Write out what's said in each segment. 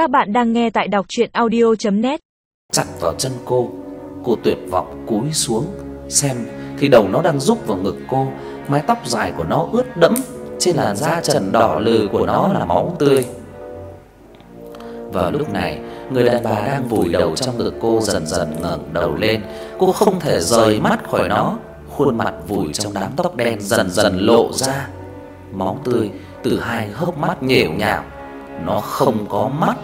Các bạn đang nghe tại đọc chuyện audio.net Chặt vào chân cô Cô tuyệt vọng cúi xuống, Xem thì đầu nó đang rúc vào ngực cô, Mái tóc dài của nó ướt đẫm, Trên làn da trần đỏ lừ của nó là máu tươi. Vào lúc này, Người đàn bà đang vùi đầu trong ngực cô dần dần ngẩng đầu lên. Cô không thể rời mắt khỏi nó, Khuôn mặt vùi trong đám tóc đen dần dần lộ ra. Máu tươi từ hai hốc mắt nhểu nhào nó không có mắt.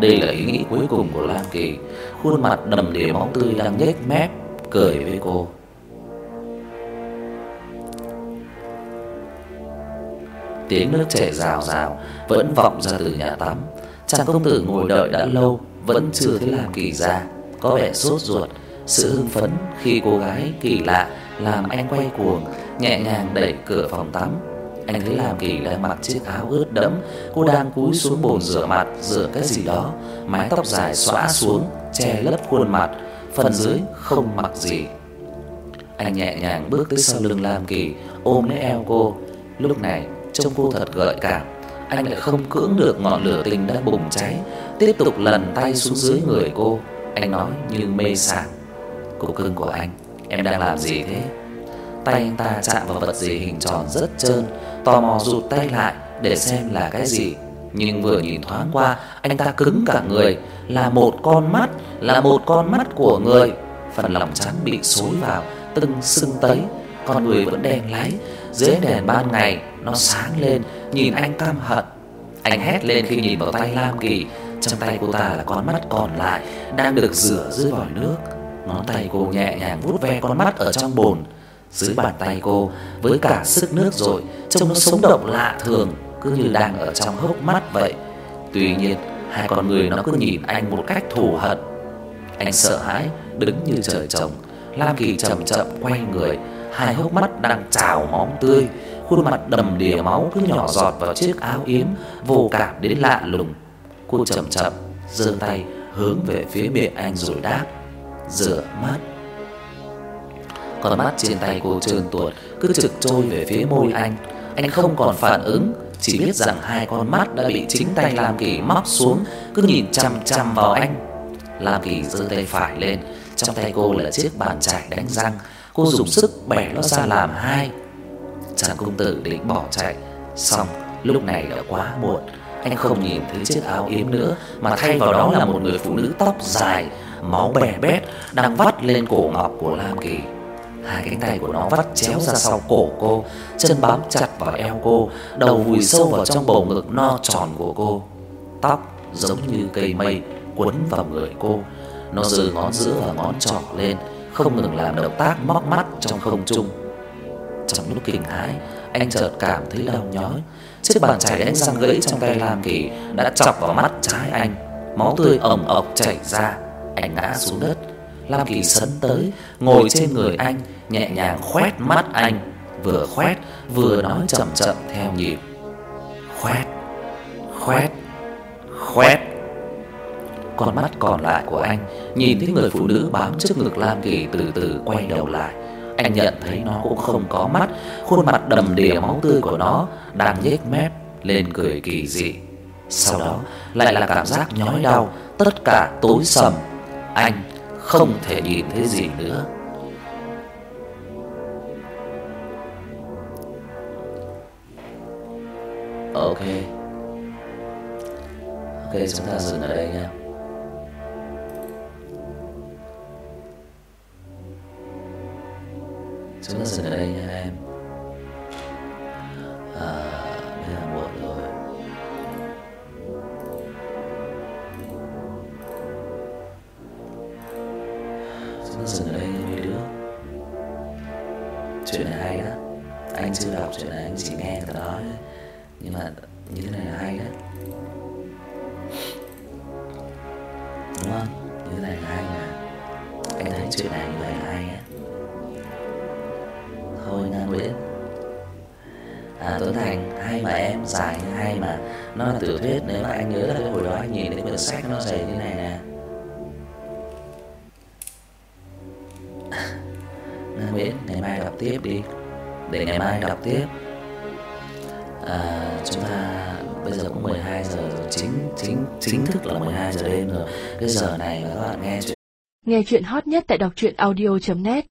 Đây là ý nghĩ cuối cùng của Lam Kỳ. Khuôn mặt đầm đìa máu tươi đang nhếch mép, Cười với cô. Tiếng nước chảy rào rào, Vẫn vọng ra từ nhà tắm. Chàng công tử ngồi đợi đã lâu, Vẫn chưa thấy Lam Kỳ ra. Có vẻ sốt ruột, Sự hưng phấn khi cô gái kỳ lạ Làm anh quay cuồng, Nhẹ nhàng đẩy cửa phòng tắm anh thấy Lam Kỳ đang mặc chiếc áo ướt đẫm, cô đang cúi xuống bồn rửa mặt, rửa cái gì đó, mái tóc dài xõa xuống, che lấp khuôn mặt, phần dưới không mặc gì. Anh nhẹ nhàng bước tới sau lưng Lam Kỳ, ôm lấy eo cô. Lúc này, trông cô thật gợi cảm, anh lại không cưỡng được ngọn lửa tình đã bùng cháy, tiếp tục lần tay xuống dưới người cô. Anh nói như mê sảng: "Cô cưng của anh, em đang làm gì thế?" Tay anh ta chạm vào vật gì hình tròn rất trơn, tò mò rụt tay lại để xem là cái gì. Nhưng vừa nhìn thoáng qua, anh ta cứng cả người, là một con mắt, là một con mắt của người. Phần lòng trắng bị xối vào, từng sưng tấy, con người vẫn đen láy, dưới đèn ban ngày nó sáng lên, nhìn anh căm hận. Anh hét lên khi nhìn vào tay Lam Kỳ, trong tay cô ta là con mắt còn lại đang được rửa dưới vòi nước. Ngón tay cô nhẹ nhàng vuốt ve con mắt ở trong bồn dưới bàn tay cô với cả sức nước rồi, trông nó sống động lạ thường, cứ như đang ở trong hốc mắt vậy. Tuy nhiên, hai con người nó cứ nhìn anh một cách thù hận. Anh sợ hãi, đứng như trời trồng. Lam Kỳ chậm chậm quay người, hai hốc mắt đang trào máu tươi, khuôn mặt đầm đìa máu cứ nhỏ giọt vào chiếc áo yếm, vô cảm đến lạ lùng. Cô chậm chậm giơ tay hướng về phía miệng anh rồi đáp: "Rửa mắt." Con mắt trên tay cô trơn tuột cứ trực trôi về phía môi anh. Anh không còn phản ứng, chỉ biết rằng hai con mắt đã bị chính tay Lam Kỳ móc xuống, cứ nhìn chằm chằm vào anh. Lam Kỳ giơ tay phải lên, trong tay cô là chiếc bàn chải đánh răng, cô dùng sức bẻ nó ra làm hai. Chàng công tử định bỏ chạy, xong lúc này đã quá muộn. Anh không nhìn thấy chiếc áo yếm nữa mà thay vào đó là một người phụ nữ tóc dài, máu bè bét đang vắt lên cổ ngọc của Lam Kỳ. Hai cánh tay của nó vắt chéo ra sau cổ cô, chân bám chặt vào eo cô, đầu vùi sâu vào trong bầu ngực no tròn của cô. Tóc giống như cây mây quấn vào người cô. Nó giơ ngón giữa và ngón trỏ lên, không ngừng làm động tác móc mắt trong không trung. Trong lúc kinh hãi, anh chợt cảm thấy đau nhói. Chiếc bàn chải đánh răng gãy trong tay Lam Kỳ đã chọc vào mắt trái anh. Máu tươi ầm ộc chảy ra, anh ngã xuống đất Lam Kỳ sấn tới, ngồi trên người anh, nhẹ nhàng khoét mắt anh, vừa khoét vừa nói chậm chậm theo nhịp. Khoét, khoét, khoét. Con mắt còn lại của anh nhìn thấy người phụ nữ bám trước ngực Lam Kỳ từ từ quay đầu lại. Anh nhận thấy nó cũng không có mắt, khuôn mặt đầm đìa máu tươi của nó đang nhếch mép lên cười kỳ dị. Sau đó lại là cảm giác nhói đau, tất cả tối sầm. Anh không thể nhìn thấy gì nữa. Ok. Ok, chúng ta dừng ở đây nha. Chúng ta dừng ở đây nha em. Dừng ở đây mấy đứa. Chuyện này hay đó. Anh chưa đọc chuyện này, anh chỉ nghe người ta nói. Nhưng mà như thế này là hay đó. Đúng không? Như thế này là hay mà. Anh thấy chuyện này như vậy là hay á. Thôi Nga Nguyễn À Tuấn Thành hay mà em dài hay mà Nó là tiểu thuyết nếu mà anh nhớ là cái hồi đó anh nhìn thấy quyển sách nó dày như này nè Nguyễn ngày mai đọc tiếp đi. Để ngày mai đọc tiếp. À, Chúng ta bây giờ cũng 12 giờ rồi. Chính chính chính thức là 12 giờ đêm rồi. Cái giờ này các bạn nghe chuyện Nghe chuyện hot nhất tại đọc truyện audio.net